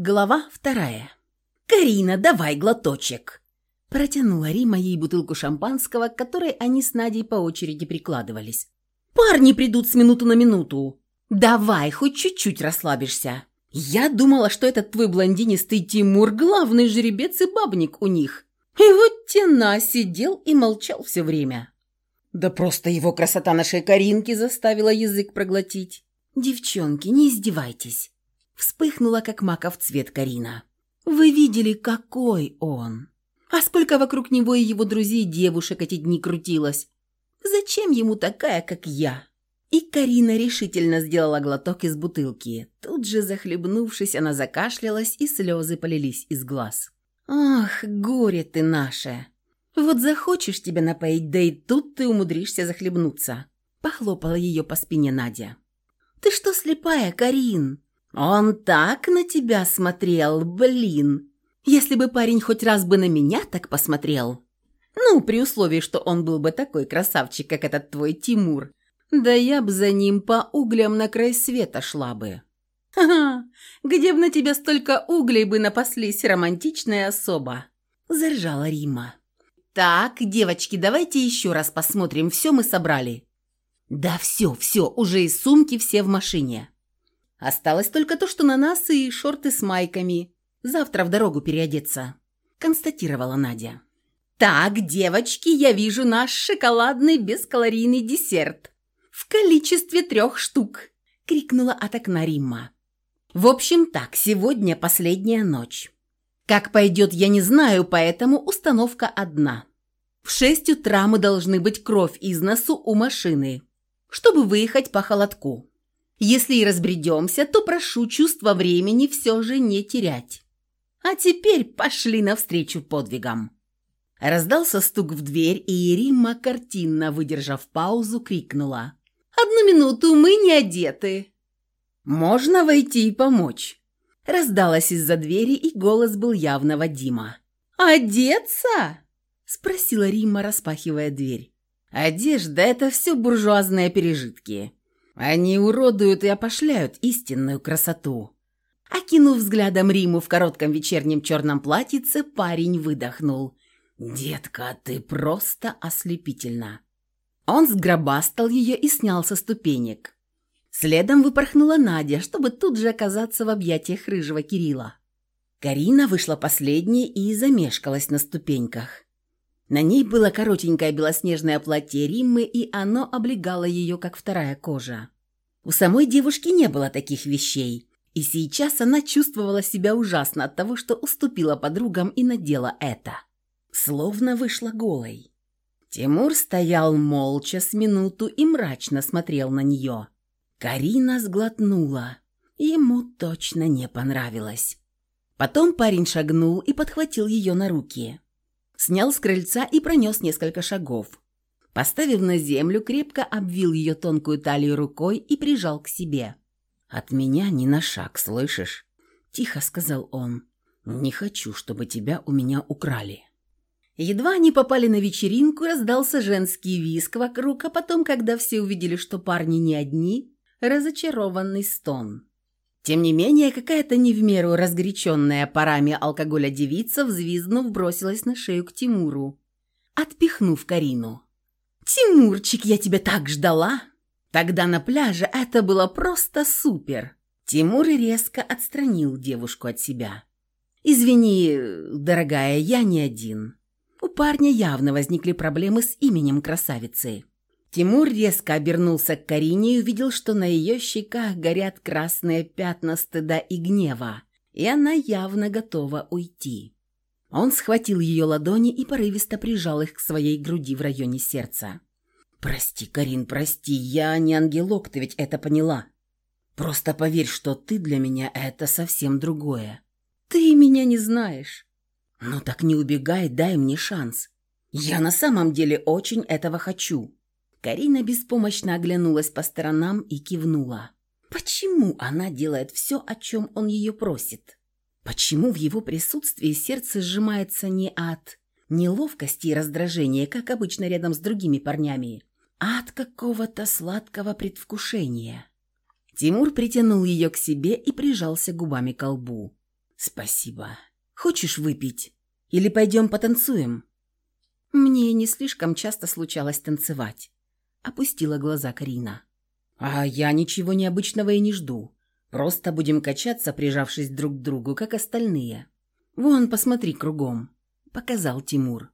Глава вторая. «Карина, давай глоточек!» Протянула Рима ей бутылку шампанского, к которой они с Надей по очереди прикладывались. «Парни придут с минуту на минуту. Давай, хоть чуть-чуть расслабишься. Я думала, что этот твой блондинистый Тимур – главный жеребец и бабник у них. И вот тена сидел и молчал все время. Да просто его красота нашей Каринки заставила язык проглотить. Девчонки, не издевайтесь. Вспыхнула, как маков цвет Карина. «Вы видели, какой он? А сколько вокруг него и его друзей девушек эти дни крутилось? Зачем ему такая, как я?» И Карина решительно сделала глоток из бутылки. Тут же, захлебнувшись, она закашлялась, и слезы полились из глаз. «Ах, горе ты наше! Вот захочешь тебя напоить, да и тут ты умудришься захлебнуться!» Похлопала ее по спине Надя. «Ты что слепая, Карин? «Он так на тебя смотрел, блин! Если бы парень хоть раз бы на меня так посмотрел!» «Ну, при условии, что он был бы такой красавчик, как этот твой Тимур, да я б за ним по углям на край света шла бы!» «Ха-ха! Где б на тебя столько углей бы напаслись, романтичная особа!» – заржала Рима. «Так, девочки, давайте еще раз посмотрим, все мы собрали». «Да все, все, уже из сумки все в машине». Осталось только то, что на нас и шорты с майками. Завтра в дорогу переодеться», – констатировала Надя. «Так, девочки, я вижу наш шоколадный бескалорийный десерт. В количестве трех штук!» – крикнула от окна Римма. «В общем так, сегодня последняя ночь. Как пойдет, я не знаю, поэтому установка одна. В шесть утра мы должны быть кровь из носу у машины, чтобы выехать по холодку. Если и разбредемся, то прошу чувство времени все же не терять. А теперь пошли навстречу подвигам». Раздался стук в дверь, и Римма, картинно выдержав паузу, крикнула. «Одну минуту, мы не одеты!» «Можно войти и помочь?» Раздалась из-за двери, и голос был явно Вадима. «Одеться?» – спросила Римма, распахивая дверь. «Одежда – это все буржуазные пережитки. Они уродуют и опошляют истинную красоту. Окинув взглядом Риму в коротком вечернем черном платьице, парень выдохнул. «Детка, ты просто ослепительна!» Он сгробастал ее и снял со ступенек. Следом выпорхнула Надя, чтобы тут же оказаться в объятиях рыжего Кирилла. Карина вышла последней и замешкалась на ступеньках. На ней было коротенькое белоснежное платье Риммы, и оно облегало ее, как вторая кожа. У самой девушки не было таких вещей, и сейчас она чувствовала себя ужасно от того, что уступила подругам и надела это. Словно вышла голой. Тимур стоял молча с минуту и мрачно смотрел на нее. Карина сглотнула. Ему точно не понравилось. Потом парень шагнул и подхватил ее на руки снял с крыльца и пронес несколько шагов. Поставив на землю, крепко обвил ее тонкую талию рукой и прижал к себе. «От меня ни на шаг, слышишь?» – тихо сказал он. «Не хочу, чтобы тебя у меня украли». Едва они попали на вечеринку, раздался женский виск вокруг, а потом, когда все увидели, что парни не одни, разочарованный стон. Тем не менее, какая-то не в меру разгоряченная парами алкоголя девица, взвизгнув, бросилась на шею к Тимуру, отпихнув Карину. «Тимурчик, я тебя так ждала!» Тогда на пляже это было просто супер. Тимур резко отстранил девушку от себя. «Извини, дорогая, я не один». У парня явно возникли проблемы с именем красавицы. Тимур резко обернулся к Карине и увидел, что на ее щеках горят красные пятна стыда и гнева, и она явно готова уйти. Он схватил ее ладони и порывисто прижал их к своей груди в районе сердца. «Прости, Карин, прости, я не ангелок, ты ведь это поняла. Просто поверь, что ты для меня — это совсем другое. Ты меня не знаешь. Ну так не убегай, дай мне шанс. Я на самом деле очень этого хочу». Карина беспомощно оглянулась по сторонам и кивнула. Почему она делает все, о чем он ее просит? Почему в его присутствии сердце сжимается не от неловкости и раздражения, как обычно рядом с другими парнями, а от какого-то сладкого предвкушения? Тимур притянул ее к себе и прижался губами к лбу. «Спасибо. Хочешь выпить? Или пойдем потанцуем?» Мне не слишком часто случалось танцевать. Опустила глаза Карина. «А я ничего необычного и не жду. Просто будем качаться, прижавшись друг к другу, как остальные. Вон, посмотри кругом», — показал Тимур.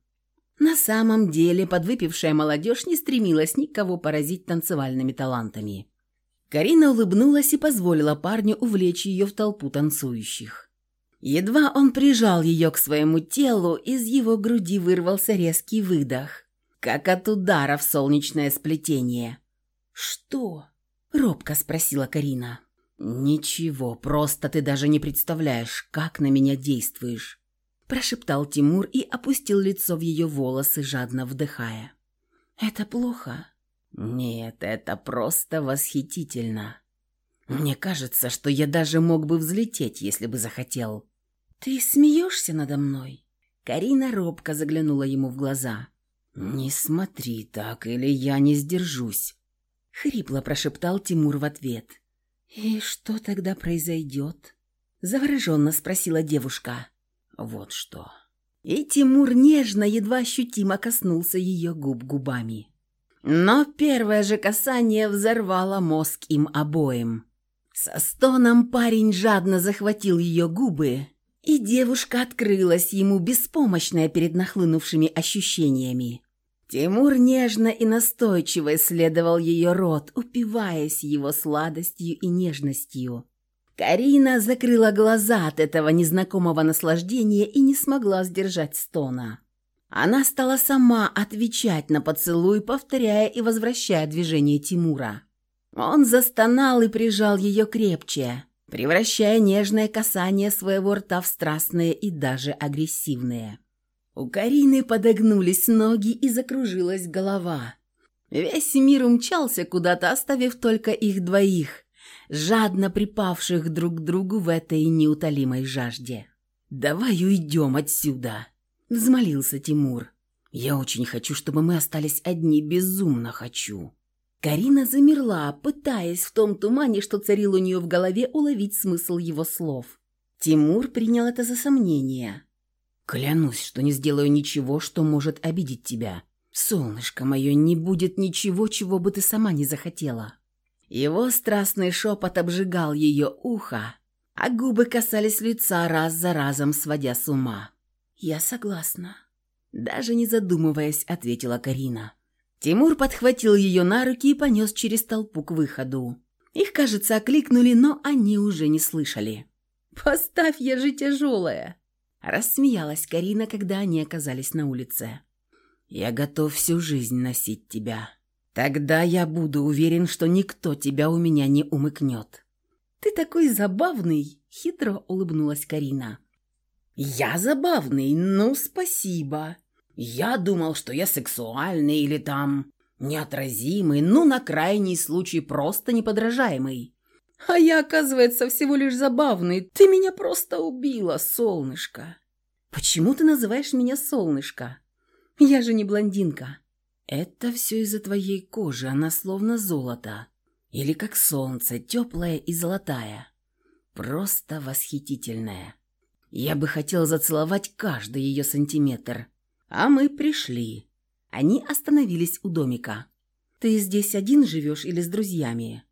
На самом деле подвыпившая молодежь не стремилась никого поразить танцевальными талантами. Карина улыбнулась и позволила парню увлечь ее в толпу танцующих. Едва он прижал ее к своему телу, из его груди вырвался резкий выдох, как от удара в солнечное сплетение. «Что?» – робко спросила Карина. «Ничего, просто ты даже не представляешь, как на меня действуешь», – прошептал Тимур и опустил лицо в ее волосы, жадно вдыхая. «Это плохо?» «Нет, это просто восхитительно. Мне кажется, что я даже мог бы взлететь, если бы захотел». «Ты смеешься надо мной?» Карина робко заглянула ему в глаза. «Не смотри так, или я не сдержусь», — хрипло прошептал Тимур в ответ. «И что тогда произойдет?» — завороженно спросила девушка. «Вот что». И Тимур нежно, едва ощутимо коснулся ее губ губами. Но первое же касание взорвало мозг им обоим. Со стоном парень жадно захватил ее губы, и девушка открылась ему беспомощная перед нахлынувшими ощущениями. Тимур нежно и настойчиво исследовал ее рот, упиваясь его сладостью и нежностью. Карина закрыла глаза от этого незнакомого наслаждения и не смогла сдержать стона. Она стала сама отвечать на поцелуй, повторяя и возвращая движение Тимура. Он застонал и прижал ее крепче, превращая нежное касание своего рта в страстное и даже агрессивное. У Карины подогнулись ноги и закружилась голова. Весь мир умчался куда-то, оставив только их двоих, жадно припавших друг к другу в этой неутолимой жажде. «Давай уйдем отсюда!» Взмолился Тимур. «Я очень хочу, чтобы мы остались одни, безумно хочу». Карина замерла, пытаясь в том тумане, что царил у нее в голове, уловить смысл его слов. Тимур принял это за сомнение. «Клянусь, что не сделаю ничего, что может обидеть тебя. Солнышко мое, не будет ничего, чего бы ты сама не захотела». Его страстный шепот обжигал ее ухо, а губы касались лица раз за разом, сводя с ума. «Я согласна», — даже не задумываясь, ответила Карина. Тимур подхватил ее на руки и понес через толпу к выходу. Их, кажется, окликнули, но они уже не слышали. «Поставь, я же тяжелая!» Рассмеялась Карина, когда они оказались на улице. «Я готов всю жизнь носить тебя. Тогда я буду уверен, что никто тебя у меня не умыкнет». «Ты такой забавный!» — хитро улыбнулась Карина. «Я забавный, ну, спасибо. Я думал, что я сексуальный или там неотразимый, ну, на крайний случай просто неподражаемый. А я, оказывается, всего лишь забавный. Ты меня просто убила, солнышко». «Почему ты называешь меня солнышко? Я же не блондинка». «Это все из-за твоей кожи, она словно золото. Или как солнце, теплая и золотая. Просто восхитительная». Я бы хотел зацеловать каждый ее сантиметр. А мы пришли. Они остановились у домика. Ты здесь один живешь или с друзьями?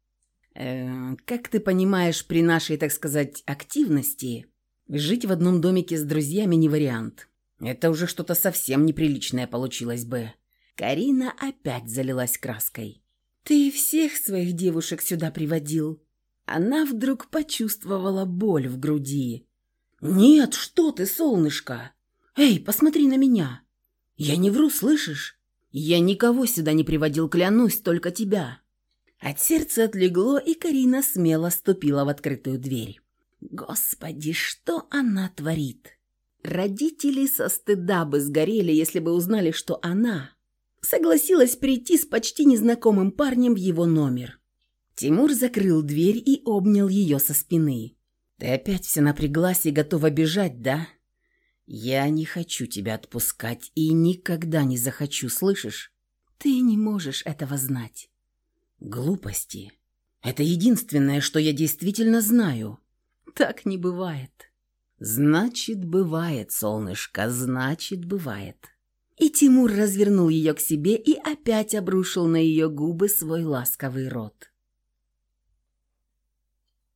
Э, как ты понимаешь, при нашей, так сказать, активности, жить в одном домике с друзьями не вариант. Это уже что-то совсем неприличное получилось бы. Карина опять залилась краской. «Ты всех своих девушек сюда приводил?» Она вдруг почувствовала боль в груди. «Нет, что ты, солнышко! Эй, посмотри на меня! Я не вру, слышишь? Я никого сюда не приводил, клянусь, только тебя!» От сердца отлегло, и Карина смело ступила в открытую дверь. Господи, что она творит? Родители со стыда бы сгорели, если бы узнали, что она согласилась прийти с почти незнакомым парнем в его номер. Тимур закрыл дверь и обнял ее со спины. Ты опять вся напряглась и готова бежать, да? Я не хочу тебя отпускать и никогда не захочу, слышишь? Ты не можешь этого знать. Глупости. Это единственное, что я действительно знаю. Так не бывает. «Значит, бывает, солнышко, значит, бывает». И Тимур развернул ее к себе и опять обрушил на ее губы свой ласковый рот.